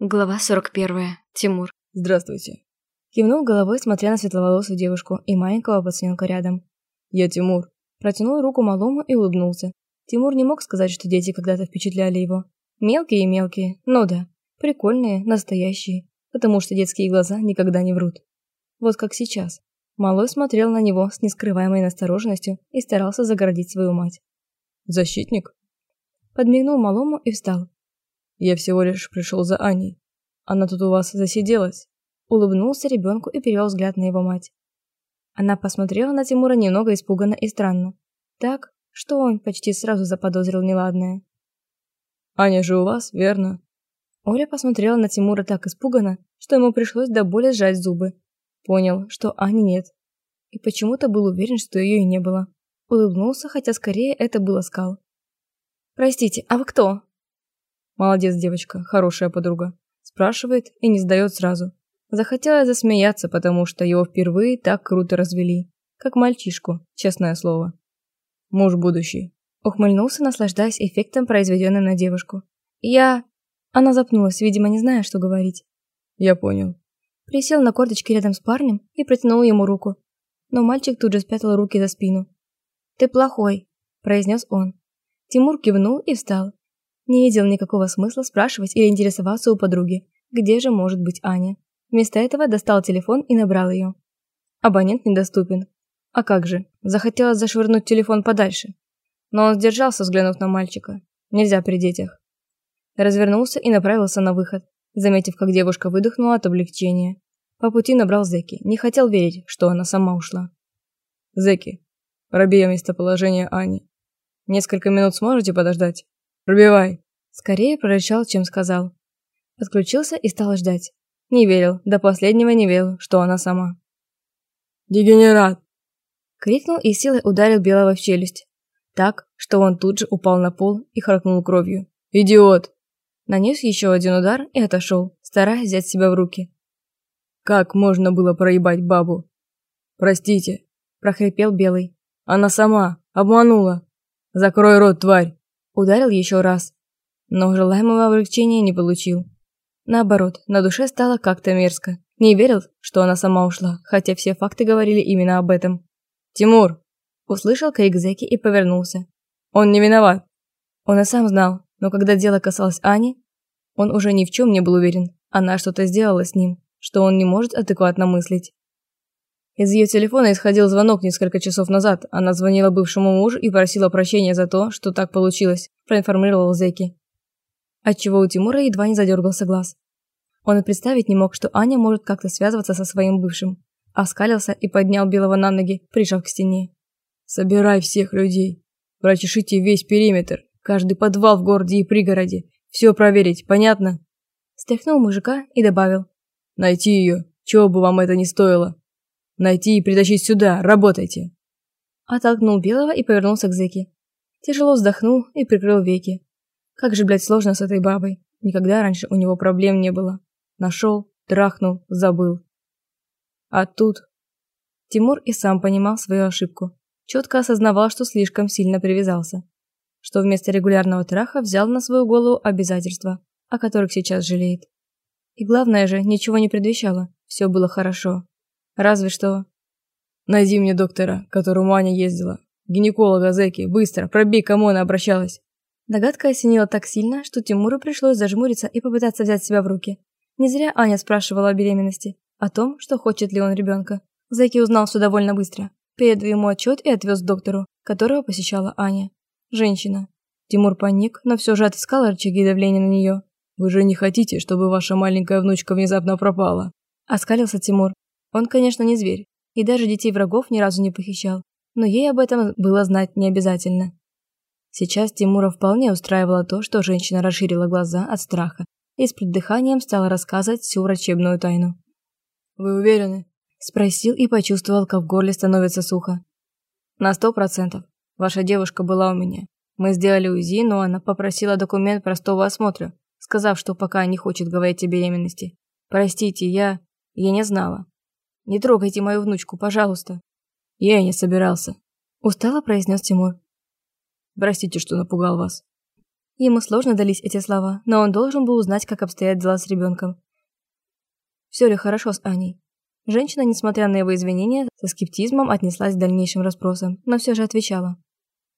Глава 41. Тимур. Здравствуйте. Кивнул головой, смотря на светловолосую девушку и маленького пацаненка рядом. Я Тимур. Протянул руку малому и улыбнулся. Тимур не мог сказать, что дети когда-то впечатляли его. Мелкие и мелкие, ну да. Прикольные, настоящие. Потому что детские глаза никогда не врут. Вот как сейчас. Малой смотрел на него с нескрываемой настороженностью и старался загородить свою мать. «Защитник?» Подмигнул малому и встал. Я всего лишь пришел за Аней. Она тут у вас засиделась. Улыбнулся ребенку и перевел взгляд на его мать. Она посмотрела на Тимура немного испуганно и странно. Так, что он почти сразу заподозрил неладное. «Аня же у вас, верно?» Оля посмотрела на Тимура так испуганно, что ему пришлось до боли сжать зубы. Понял, что Ани нет. И почему-то был уверен, что ее и не было. Улыбнулся, хотя скорее это был оскал. «Простите, а вы кто?» Молодец девочка, хорошая подруга. Спрашивает и не сдает сразу. Захотела засмеяться, потому что его впервые так круто развели. Как мальчишку, честное слово. Муж будущий. Ухмыльнулся, наслаждаясь эффектом, произведенным на девушку. Я... Она запнулась, видимо, не зная, что говорить. Я понял. Присел на корточки рядом с парнем и протянул ему руку. Но мальчик тут же спрятал руки за спину. «Ты плохой», – произнес он. Тимур кивнул и встал. Не видел никакого смысла спрашивать или интересоваться у подруги, где же может быть Аня. Вместо этого достал телефон и набрал ее. Абонент недоступен. А как же, захотелось зашвырнуть телефон подальше. Но он сдержался, взглянув на мальчика. Нельзя при детях. Развернулся и направился на выход, заметив, как девушка выдохнула от облегчения. По пути набрал Зеки, не хотел верить, что она сама ушла. «Зеки, пробей местоположение Ани. Несколько минут сможете подождать?» Пробивай!» Скорее прорычал, чем сказал. Отключился и стал ждать. Не верил, до последнего не верил, что она сама. «Дегенерат!» Крикнул и силой ударил Белого в челюсть. Так, что он тут же упал на пол и харкнул кровью. «Идиот!» Нанес еще один удар и отошел, стараясь взять себя в руки. «Как можно было проебать бабу?» «Простите», – прохрипел Белый. «Она сама, обманула. Закрой рот, тварь!» Ударил еще раз, но желаемого облегчения не получил. Наоборот, на душе стало как-то мерзко. Не верил, что она сама ушла, хотя все факты говорили именно об этом. «Тимур!» Услышал крик Зеки и повернулся. «Он не виноват!» Он и сам знал, но когда дело касалось Ани, он уже ни в чем не был уверен. Она что-то сделала с ним, что он не может адекватно мыслить. Из ее телефона исходил звонок несколько часов назад. Она звонила бывшему мужу и просила прощения за то, что так получилось, проинформировал Зеки. Отчего у Тимура едва не задергался глаз. Он и представить не мог, что Аня может как-то связываться со своим бывшим. Оскалился и поднял Белого на ноги, прижав к стене. «Собирай всех людей. Прочешите весь периметр, каждый подвал в городе и пригороде. Все проверить, понятно?» Стряхнул мужика и добавил. «Найти ее, чего бы вам это ни стоило. Найти и притащить сюда, работайте!» Оттолкнул Белого и повернулся к Зыке. Тяжело вздохнул и прикрыл веки. Как же, блядь, сложно с этой бабой. Никогда раньше у него проблем не было. Нашел, трахнул, забыл. А тут... Тимур и сам понимал свою ошибку. Четко осознавал, что слишком сильно привязался. Что вместо регулярного траха взял на свою голову обязательства, о которых сейчас жалеет. И главное же, ничего не предвещало. Все было хорошо. Разве что... Найди мне доктора, к которому Аня ездила. Гинеколога, зэки, быстро, пробей, кому она обращалась. Догадка осенила так сильно, что Тимуру пришлось зажмуриться и попытаться взять себя в руки. Не зря Аня спрашивала о беременности, о том, что хочет ли он ребенка. Зэки узнал все довольно быстро. Передал ему отчет и отвез к доктору, которого посещала Аня. Женщина. Тимур паник, но все же отыскал рычаги давления на нее. «Вы же не хотите, чтобы ваша маленькая внучка внезапно пропала?» Оскалился Тимур. Он, конечно, не зверь, и даже детей врагов ни разу не похищал, но ей об этом было знать не обязательно. Сейчас Тимура вполне устраивало то, что женщина расширила глаза от страха и с придыханием стала рассказывать всю врачебную тайну. «Вы уверены?» – спросил и почувствовал, как в горле становится сухо. «На сто процентов. Ваша девушка была у меня. Мы сделали УЗИ, но она попросила документ простого осмотра, сказав, что пока не хочет говорить о беременности. Простите, я... я не знала. Не трогайте мою внучку, пожалуйста. Я и не собирался. Устало произнес Тимур. Простите, что напугал вас. Ему сложно дались эти слова, но он должен был узнать, как обстоят дела с ребенком. Все ли хорошо с Аней? Женщина, несмотря на его извинения, со скептизмом отнеслась к дальнейшим расспросам, но все же отвечала.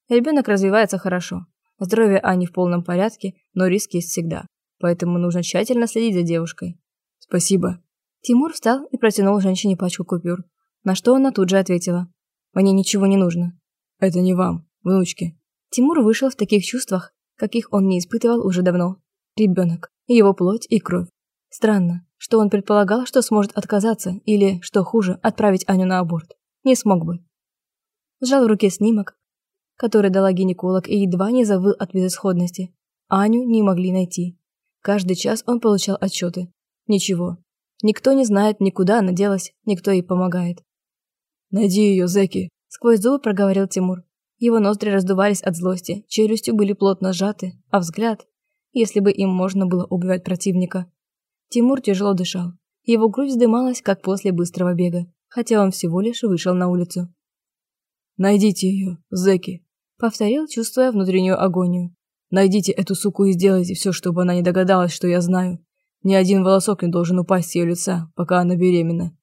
Ребенок развивается хорошо. Здоровье Ани в полном порядке, но риск есть всегда. Поэтому нужно тщательно следить за девушкой. Спасибо. Тимур встал и протянул женщине пачку купюр, на что она тут же ответила. Мне ничего не нужно. Это не вам, внучке. Тимур вышел в таких чувствах, каких он не испытывал уже давно. Ребенок, его плоть и кровь. Странно, что он предполагал, что сможет отказаться или, что хуже, отправить Аню на аборт. Не смог бы. Сжал в руке снимок, который дала гинеколог и едва не завыл от безысходности. Аню не могли найти. Каждый час он получал отчеты. Ничего. Никто не знает, никуда она делась, никто ей помогает. «Найди ее, зэки!» – сквозь зубы проговорил Тимур. Его ноздри раздувались от злости, челюсти были плотно сжаты, а взгляд, если бы им можно было убивать противника. Тимур тяжело дышал. Его грудь вздымалась, как после быстрого бега, хотя он всего лишь вышел на улицу. «Найдите ее, зэки!» – повторил, чувствуя внутреннюю агонию. «Найдите эту суку и сделайте все, чтобы она не догадалась, что я знаю. Ни один волосок не должен упасть с ее лица, пока она беременна.